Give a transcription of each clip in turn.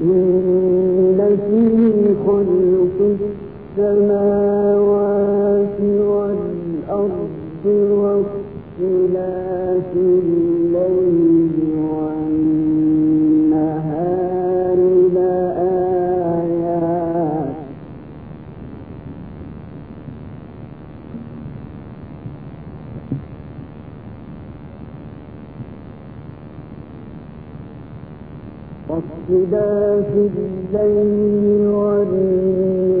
إن في خلق السماوات واصطدا في الليل والنهار.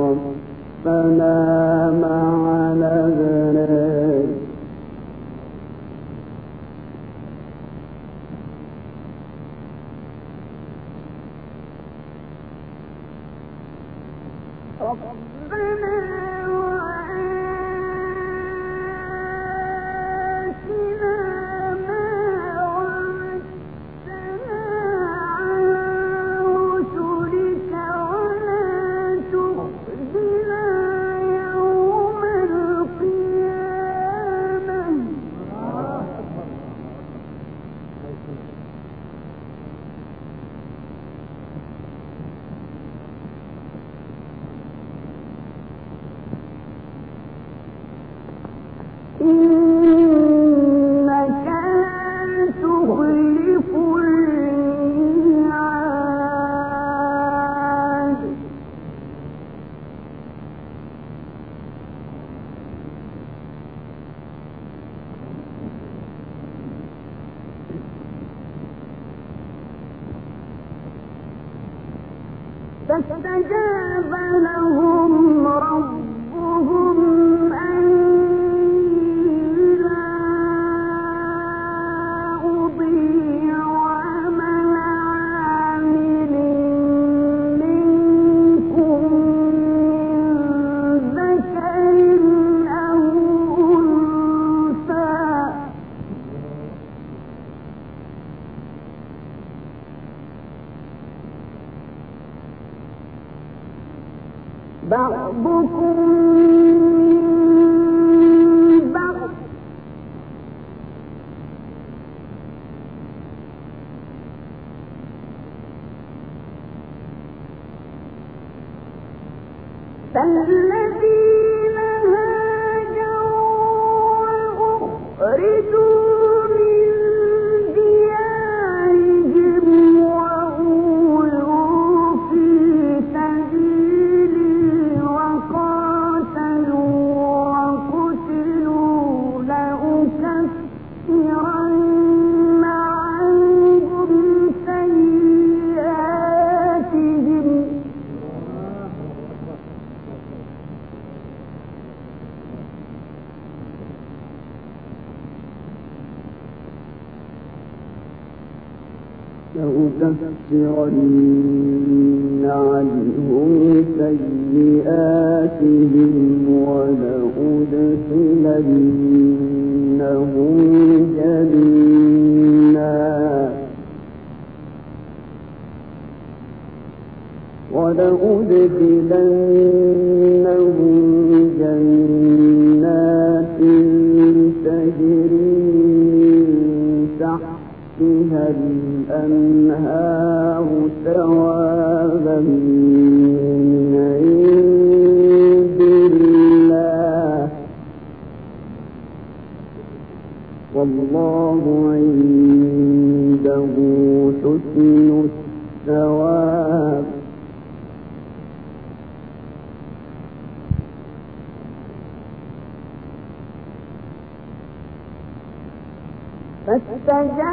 ربنا لأكفرن عنهم سيئاتهم ولأدخلنهم جنات. ولأدخلنهم تحتها الأنهار ثوابا من عند الله. والله عنده حسن الثواب. فاستجاب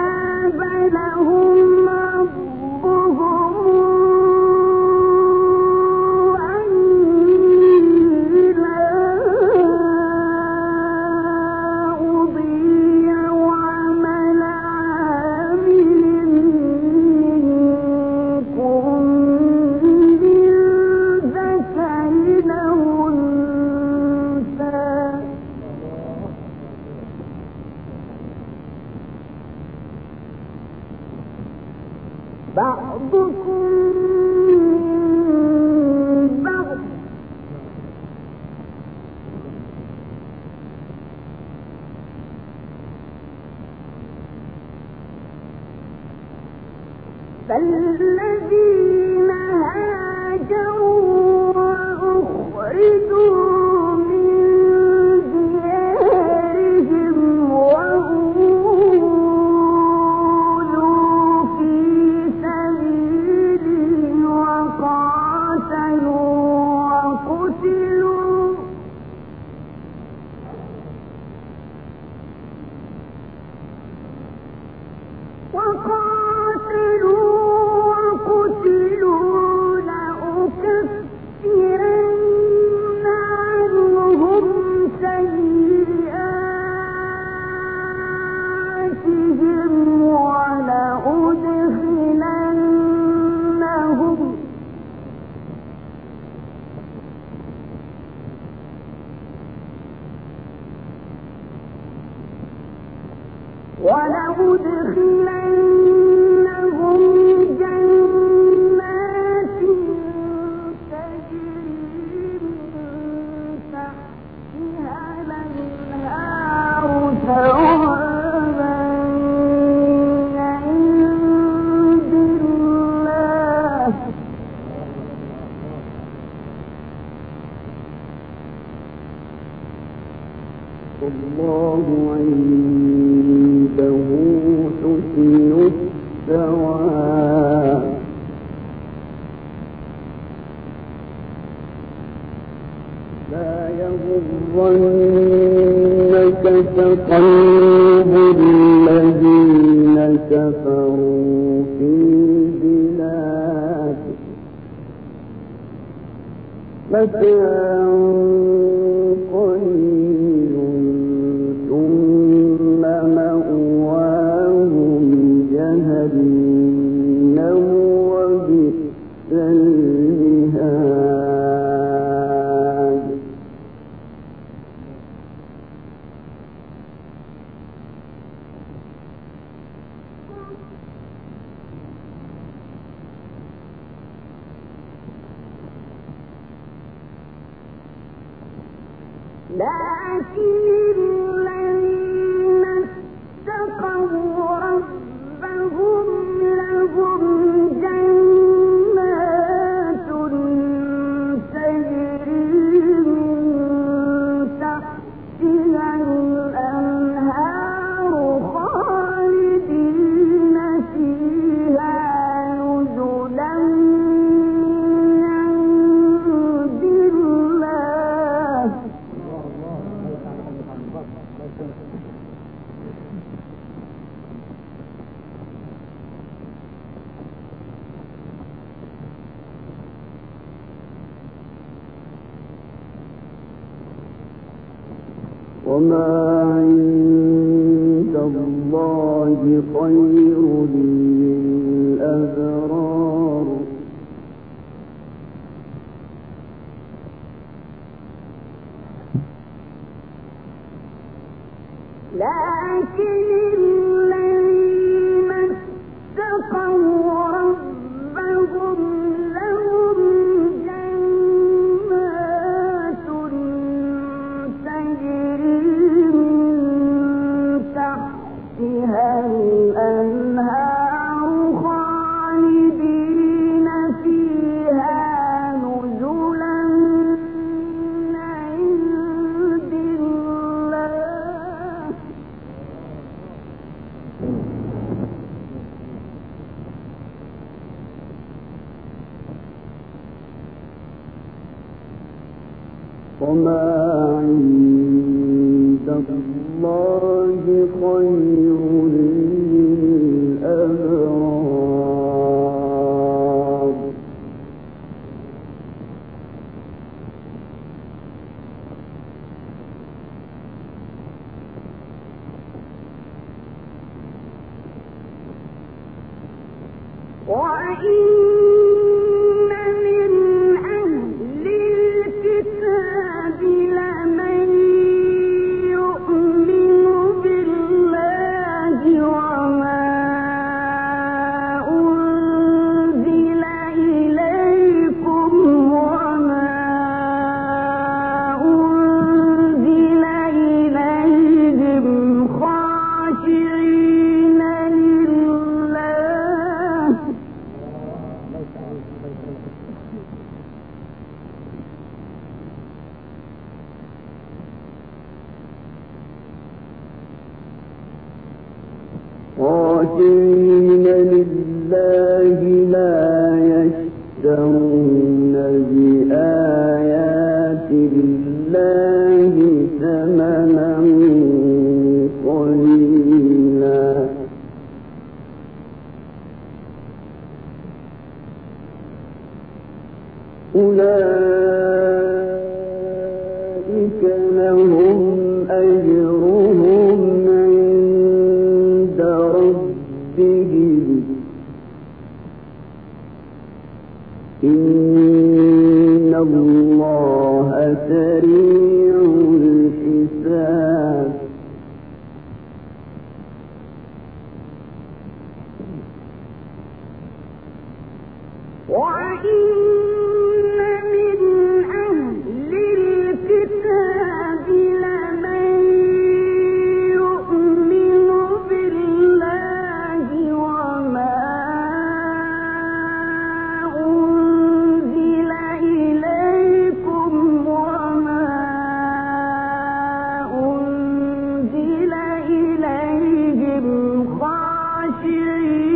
فالذين هاجروا وأخرجوا no 那个 لكن وما عند الله خير ما عند الله خير. سواه يشترون بآيات خاشعين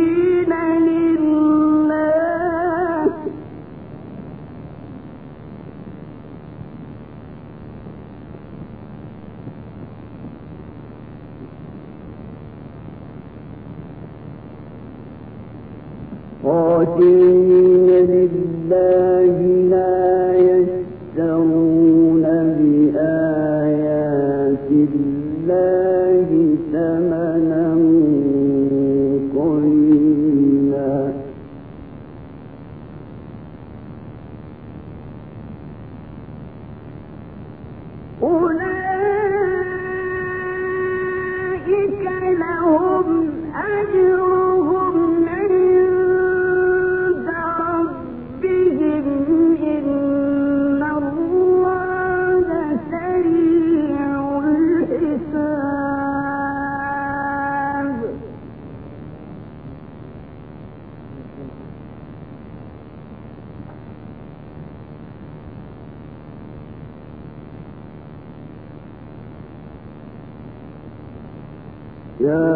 أولئك يا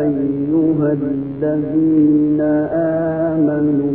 أيها الذين آمنوا